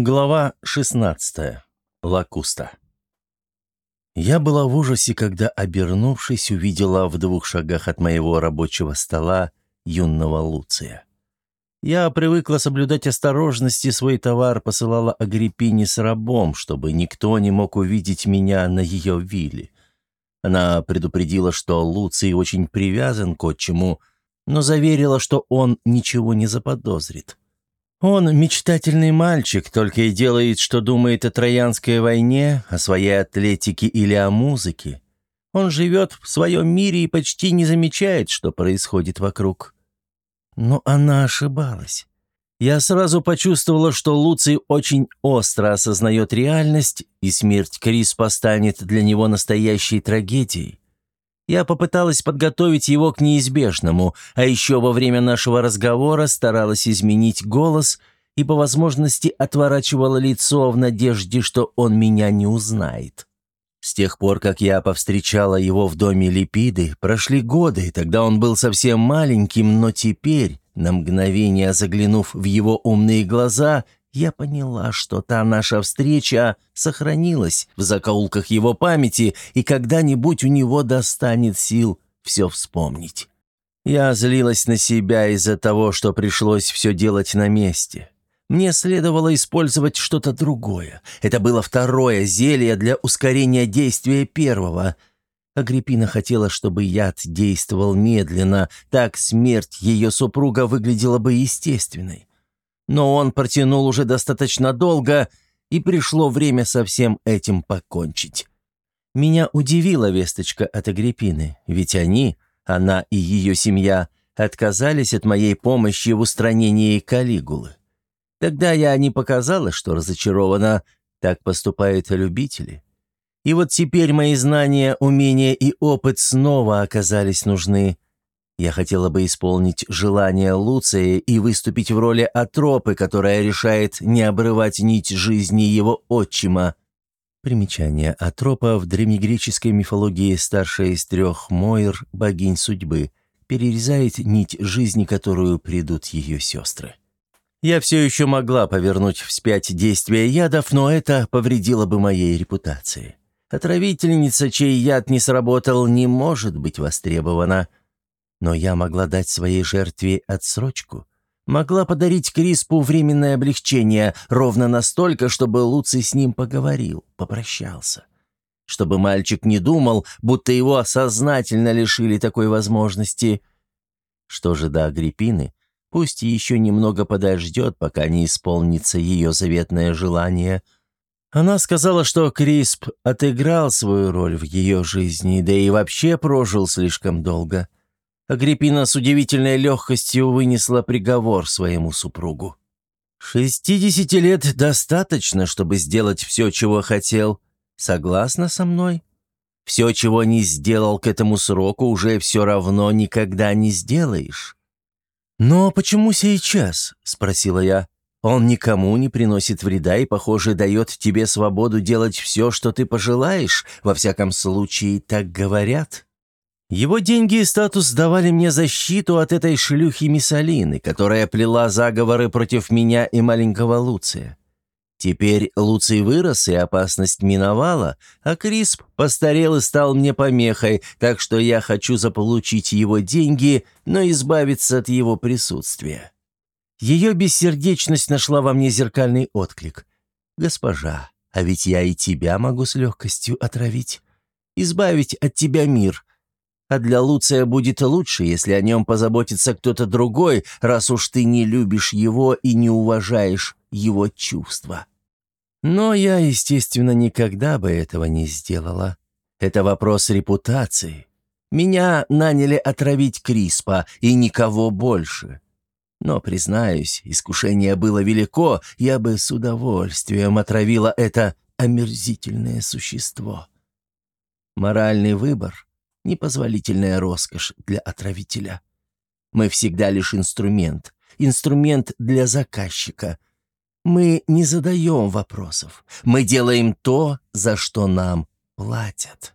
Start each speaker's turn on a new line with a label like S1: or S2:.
S1: Глава 16. Лакуста. Я была в ужасе, когда, обернувшись, увидела в двух шагах от моего рабочего стола юного Луция. Я привыкла соблюдать осторожность и свой товар посылала Агриппине с рабом, чтобы никто не мог увидеть меня на ее вилле. Она предупредила, что Луций очень привязан к отчиму, но заверила, что он ничего не заподозрит. Он мечтательный мальчик, только и делает, что думает о Троянской войне, о своей атлетике или о музыке. Он живет в своем мире и почти не замечает, что происходит вокруг. Но она ошибалась. Я сразу почувствовала, что Луций очень остро осознает реальность, и смерть Криспа станет для него настоящей трагедией. Я попыталась подготовить его к неизбежному, а еще во время нашего разговора старалась изменить голос и по возможности отворачивала лицо в надежде, что он меня не узнает. С тех пор, как я повстречала его в доме Липиды, прошли годы, тогда он был совсем маленьким, но теперь, на мгновение заглянув в его умные глаза, я поняла, что та наша встреча сохранилась в закоулках его памяти, и когда-нибудь у него достанет сил все вспомнить. Я злилась на себя из-за того, что пришлось все делать на месте. Мне следовало использовать что-то другое. Это было второе зелье для ускорения действия первого. Агриппина хотела, чтобы яд действовал медленно, так смерть ее супруга выглядела бы естественной но он протянул уже достаточно долго, и пришло время со всем этим покончить. Меня удивила весточка от Агриппины, ведь они, она и ее семья, отказались от моей помощи в устранении Калигулы. Тогда я не показала, что разочарована, так поступают любители. И вот теперь мои знания, умения и опыт снова оказались нужны. Я хотела бы исполнить желание Луция и выступить в роли Атропы, которая решает не обрывать нить жизни его отчима. Примечание. Атропа в древнегреческой мифологии старшая из трех Мойр, богинь судьбы, перерезает нить жизни, которую придут ее сестры. Я все еще могла повернуть вспять действия ядов, но это повредило бы моей репутации. Отравительница, чей яд не сработал, не может быть востребована – но я могла дать своей жертве отсрочку. Могла подарить Криспу временное облегчение, ровно настолько, чтобы Луций с ним поговорил, попрощался. Чтобы мальчик не думал, будто его сознательно лишили такой возможности. Что же до Агриппины, пусть еще немного подождет, пока не исполнится ее заветное желание. Она сказала, что Крисп отыграл свою роль в ее жизни, да и вообще прожил слишком долго. Агриппина с удивительной легкостью вынесла приговор своему супругу. «Шестидесяти лет достаточно, чтобы сделать все, чего хотел. Согласна со мной? Все, чего не сделал к этому сроку, уже все равно никогда не сделаешь». «Но почему сейчас?» – спросила я. «Он никому не приносит вреда и, похоже, дает тебе свободу делать все, что ты пожелаешь. Во всяком случае, так говорят». Его деньги и статус давали мне защиту от этой шлюхи Миссалины, которая плела заговоры против меня и маленького Луция. Теперь Луций вырос, и опасность миновала, а Крисп постарел и стал мне помехой, так что я хочу заполучить его деньги, но избавиться от его присутствия. Ее бессердечность нашла во мне зеркальный отклик. «Госпожа, а ведь я и тебя могу с легкостью отравить. Избавить от тебя мир, а для Луция будет лучше, если о нем позаботится кто-то другой, раз уж ты не любишь его и не уважаешь его чувства. Но я, естественно, никогда бы этого не сделала. Это вопрос репутации. Меня наняли отравить Криспа и никого больше. Но, признаюсь, искушение было велико, я бы с удовольствием отравила это омерзительное существо. Моральный выбор — Непозволительная роскошь для отравителя. Мы всегда лишь инструмент. Инструмент для заказчика. Мы не задаем вопросов. Мы делаем то, за что нам платят.